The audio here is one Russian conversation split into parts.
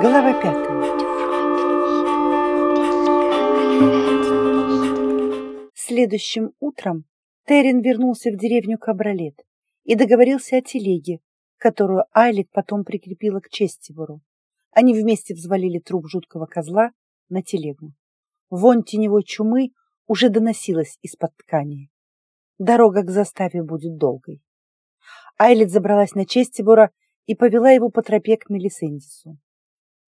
Глава пятая. Следующим утром Террин вернулся в деревню Кабралет и договорился о телеге, которую Айлит потом прикрепила к Честибору. Они вместе взвалили труп жуткого козла на телегу. Вонь теневой чумы уже доносилась из-под ткани. Дорога к заставе будет долгой. Айлит забралась на Честибора и повела его по тропе к Мелисендису.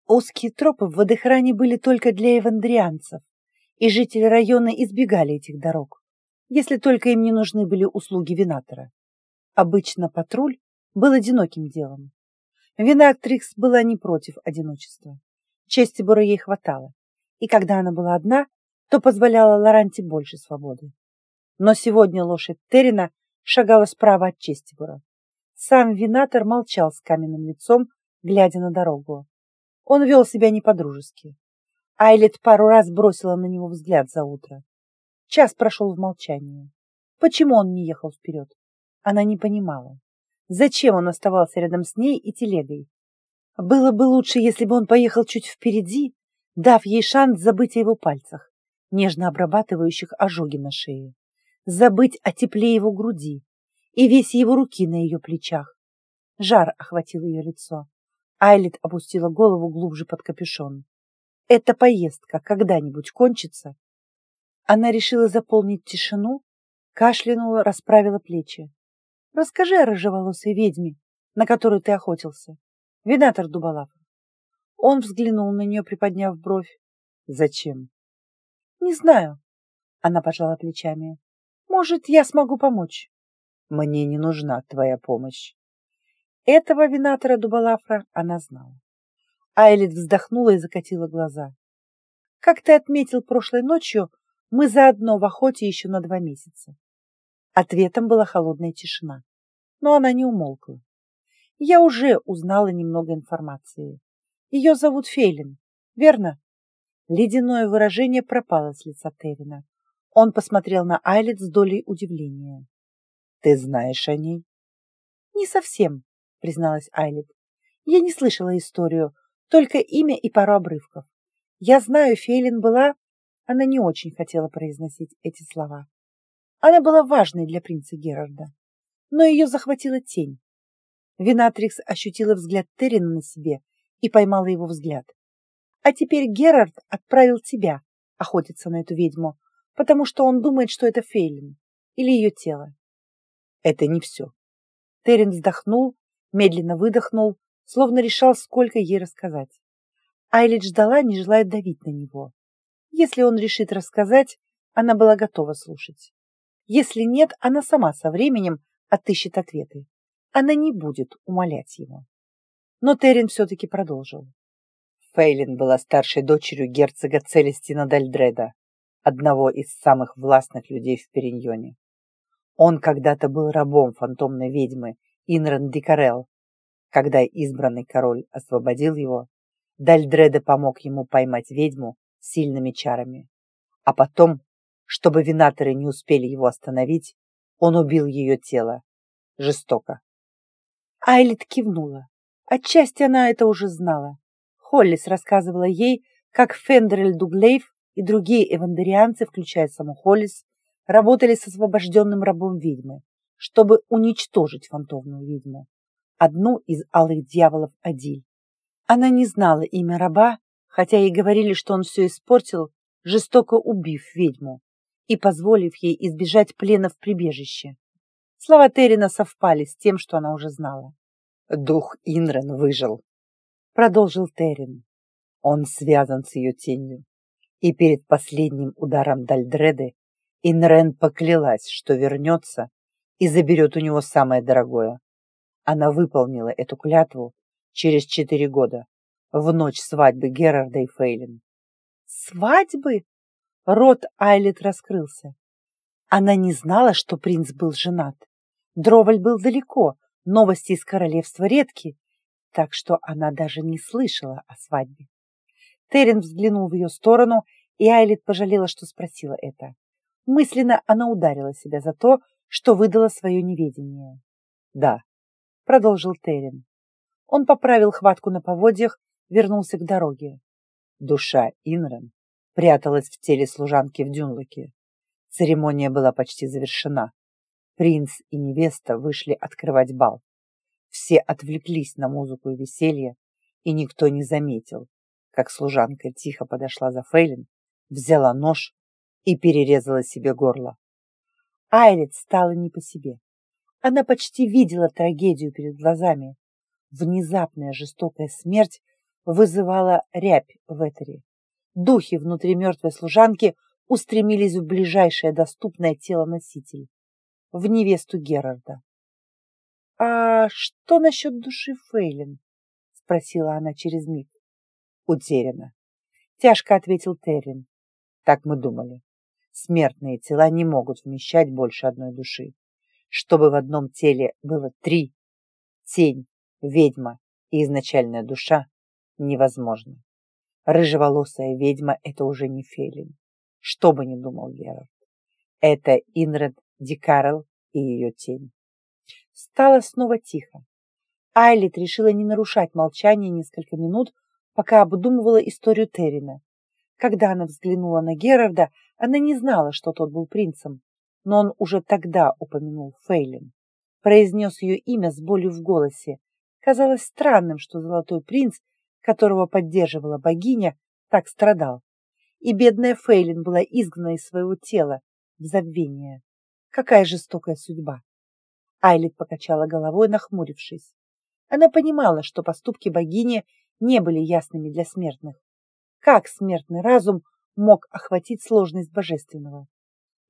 Узкие тропы в водохране были только для эвандрианцев, и жители района избегали этих дорог, если только им не нужны были услуги винатора. Обычно патруль был одиноким делом. Винактрикс была не против одиночества. Чести Бора ей хватало, и когда она была одна, то позволяла Лоранте больше свободы. Но сегодня лошадь Террина шагала справа от Честибора. Сам винатор молчал с каменным лицом, глядя на дорогу. Он вел себя не по-дружески. Айлет пару раз бросила на него взгляд за утро. Час прошел в молчании. Почему он не ехал вперед? Она не понимала. Зачем он оставался рядом с ней и телегой? Было бы лучше, если бы он поехал чуть впереди, дав ей шанс забыть о его пальцах, нежно обрабатывающих ожоги на шее, забыть о тепле его груди и весе его руки на ее плечах. Жар охватил ее лицо. Айлит опустила голову глубже под капюшон эта поездка когда-нибудь кончится? Она решила заполнить тишину, кашлянула, расправила плечи. Расскажи о рыжеволосой ведьме, на которую ты охотился. Винатор Дубалав. Он взглянул на нее, приподняв бровь. Зачем? Не знаю. Она пожала плечами. Может, я смогу помочь? Мне не нужна твоя помощь. Этого винатора Дубалафра она знала. Айлит вздохнула и закатила глаза. Как ты отметил прошлой ночью, мы заодно в охоте еще на два месяца. Ответом была холодная тишина, но она не умолкла. Я уже узнала немного информации. Ее зовут Фейлин, верно? Ледяное выражение пропало с лица Террина. Он посмотрел на Айлит с долей удивления. Ты знаешь о ней? Не совсем, призналась Айлит. Я не слышала историю, только имя и пару обрывков. Я знаю, Фейлин была... Она не очень хотела произносить эти слова. Она была важной для принца Герарда, но ее захватила тень. Винатрикс ощутила взгляд Террина на себе и поймала его взгляд. А теперь Герард отправил тебя охотиться на эту ведьму, потому что он думает, что это Фейлин или ее тело. Это не все. Террин вздохнул, медленно выдохнул, словно решал, сколько ей рассказать. Айлит ждала, не желая давить на него. Если он решит рассказать, она была готова слушать. Если нет, она сама со временем отыщет ответы. Она не будет умолять его. Но Террин все-таки продолжил. Фейлин была старшей дочерью герцога Целестина Дальдреда, одного из самых властных людей в Периньоне. Он когда-то был рабом фантомной ведьмы Инран Дикарел, когда избранный король освободил его, Дальдреде помог ему поймать ведьму сильными чарами. А потом, чтобы винаторы не успели его остановить, он убил ее тело. Жестоко. Айлит кивнула. Отчасти она это уже знала. Холлис рассказывала ей, как Фендерель Дуглейв и другие эвандерианцы, включая саму Холлис, работали с освобожденным рабом ведьмы, чтобы уничтожить фантомную ведьму одну из алых дьяволов Адиль. Она не знала имя раба, хотя ей говорили, что он все испортил, жестоко убив ведьму и позволив ей избежать плена в прибежище. Слова Террина совпали с тем, что она уже знала. «Дух Инрен выжил», — продолжил Террин. «Он связан с ее тенью, и перед последним ударом Дальдреды Инрен поклялась, что вернется и заберет у него самое дорогое она выполнила эту клятву через четыре года, в ночь свадьбы Герарда и Фейлин. Свадьбы? Рот Айлет раскрылся. Она не знала, что принц был женат. Дроваль был далеко, новости из королевства редки, так что она даже не слышала о свадьбе. Терен взглянул в ее сторону, и Айлет пожалела, что спросила это. Мысленно она ударила себя за то, что выдала свое неведение. Да, продолжил Терен. Он поправил хватку на поводьях, вернулся к дороге. Душа Инрен пряталась в теле служанки в Дюнлоке. Церемония была почти завершена. Принц и невеста вышли открывать бал. Все отвлеклись на музыку и веселье, и никто не заметил, как служанка тихо подошла за Фейлин, взяла нож и перерезала себе горло. Айлет стала не по себе. Она почти видела трагедию перед глазами. Внезапная жестокая смерть вызывала рябь в Этере. Духи внутри мертвой служанки устремились в ближайшее доступное тело носитель, в невесту Герарда. «А что насчет души Фейлин?» — спросила она через миг. «Утеряна», — тяжко ответил Террин. «Так мы думали. Смертные тела не могут вмещать больше одной души. Чтобы в одном теле было три — тень, ведьма и изначальная душа — невозможно. Рыжеволосая ведьма — это уже не Фейлин. Что бы ни думал Герард. Это Инред Дикарел и ее тень. Стало снова тихо. Айлит решила не нарушать молчание несколько минут, пока обдумывала историю Террина. Когда она взглянула на Герарда, она не знала, что тот был принцем, но он уже тогда упомянул Фейлин. Произнес ее имя с болью в голосе. Казалось странным, что золотой принц, которого поддерживала богиня, так страдал. И бедная Фейлин была изгнана из своего тела в забвение. Какая жестокая судьба! Айлит покачала головой, нахмурившись. Она понимала, что поступки богини не были ясными для смертных. Как смертный разум мог охватить сложность божественного?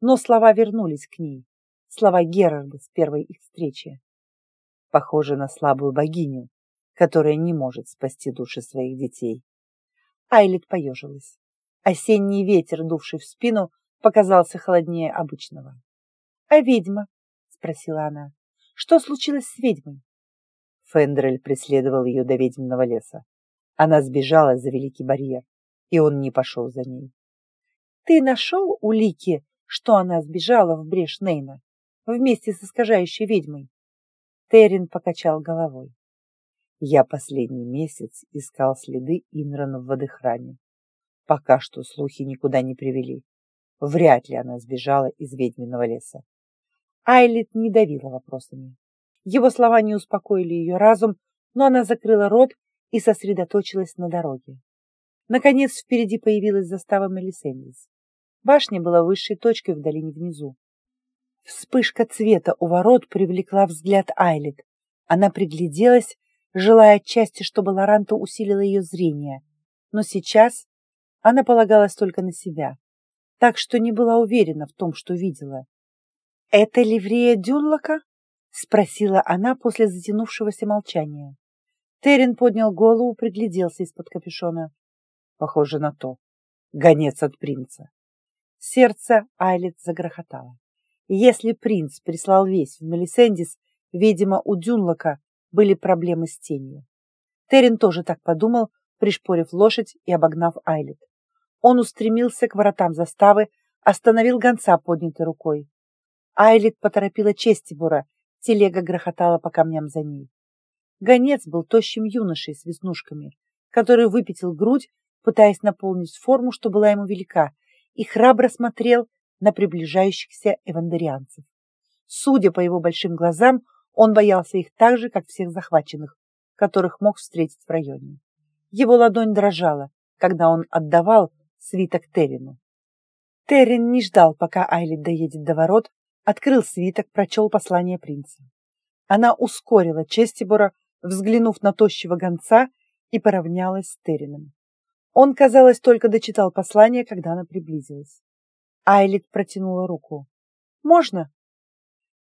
Но слова вернулись к ней, слова Герарда с первой их встречи. Похоже на слабую богиню, которая не может спасти души своих детей. Айлит поежилась. Осенний ветер, дувший в спину, показался холоднее обычного. — А ведьма? — спросила она. Что случилось с ведьмой? Фендрель преследовал ее до ведьминого леса. Она сбежала за Великий барьер, и он не пошел за ней. Ты нашел улики, что она сбежала в брешь Нейна вместе с искажающей ведьмой? Террин покачал головой. Я последний месяц искал следы Инрана в водохране. Пока что слухи никуда не привели. Вряд ли она сбежала из ведьминого леса. Айлит не давила вопросами. Его слова не успокоили ее разум, но она закрыла рот и сосредоточилась на дороге. Наконец впереди появилась застава Мелисендис. Башня была высшей точкой в долине внизу. Вспышка цвета у ворот привлекла взгляд Айлит. Она пригляделась, желая отчасти, чтобы Лоранта усилила ее зрение. Но сейчас она полагалась только на себя, так что не была уверена в том, что видела. «Это ливрея Дюнлока?» — спросила она после затянувшегося молчания. Терен поднял голову, пригляделся из-под капюшона. «Похоже на то. Гонец от принца». Сердце Айлет загрохотало. Если принц прислал весть в Мелисендис, видимо, у Дюнлока были проблемы с тенью. Терен тоже так подумал, пришпорив лошадь и обогнав Айлет. Он устремился к воротам заставы, остановил гонца поднятой рукой. Айлит поторопила Честибура, телега грохотала по камням за ней. Гонец был тощим юношей с веснушками, который выпятил грудь, пытаясь наполнить форму, что была ему велика, и храбро смотрел на приближающихся эвандерианцев. Судя по его большим глазам, он боялся их так же, как всех захваченных, которых мог встретить в районе. Его ладонь дрожала, когда он отдавал свиток Террину. Террин не ждал, пока Айлит доедет до ворот, открыл свиток, прочел послание принца. Она ускорила Честибора, взглянув на тощего гонца, и поравнялась с Террином. Он, казалось, только дочитал послание, когда она приблизилась. Айлит протянула руку. «Можно?»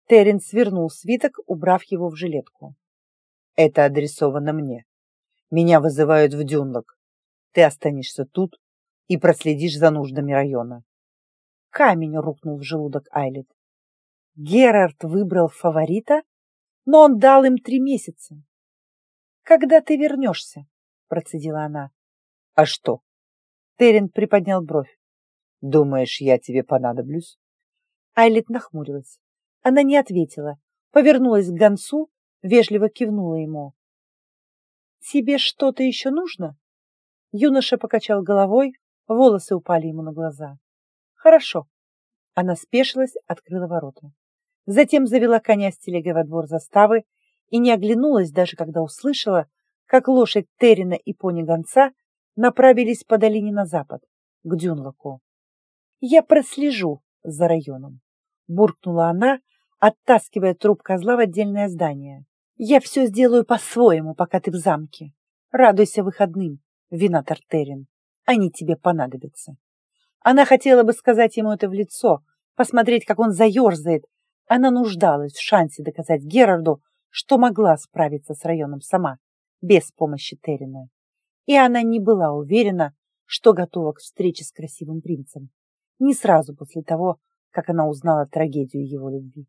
Террин свернул свиток, убрав его в жилетку. «Это адресовано мне. Меня вызывают в Дюнлок. Ты останешься тут и проследишь за нуждами района». Камень рухнул в желудок Айлит. Герард выбрал фаворита, но он дал им три месяца. «Когда ты вернешься?» — процедила она. «А что?» Терен приподнял бровь. «Думаешь, я тебе понадоблюсь?» Айлет нахмурилась. Она не ответила, повернулась к гонцу, вежливо кивнула ему. Тебе что-то еще нужно? Юноша покачал головой, волосы упали ему на глаза. Хорошо. Она спешилась, открыла ворота. Затем завела коня с телегой во двор заставы и не оглянулась даже, когда услышала, как лошадь Террина и пони гонца направились по долине на запад, к Дюнлоку. «Я прослежу за районом», — буркнула она, оттаскивая труп козла в отдельное здание. «Я все сделаю по-своему, пока ты в замке. Радуйся выходным, винатор Террин. Они тебе понадобятся». Она хотела бы сказать ему это в лицо, посмотреть, как он заерзает. Она нуждалась в шансе доказать Герарду, что могла справиться с районом сама, без помощи Террина. И она не была уверена, что готова к встрече с красивым принцем. Не сразу после того, как она узнала трагедию его любви.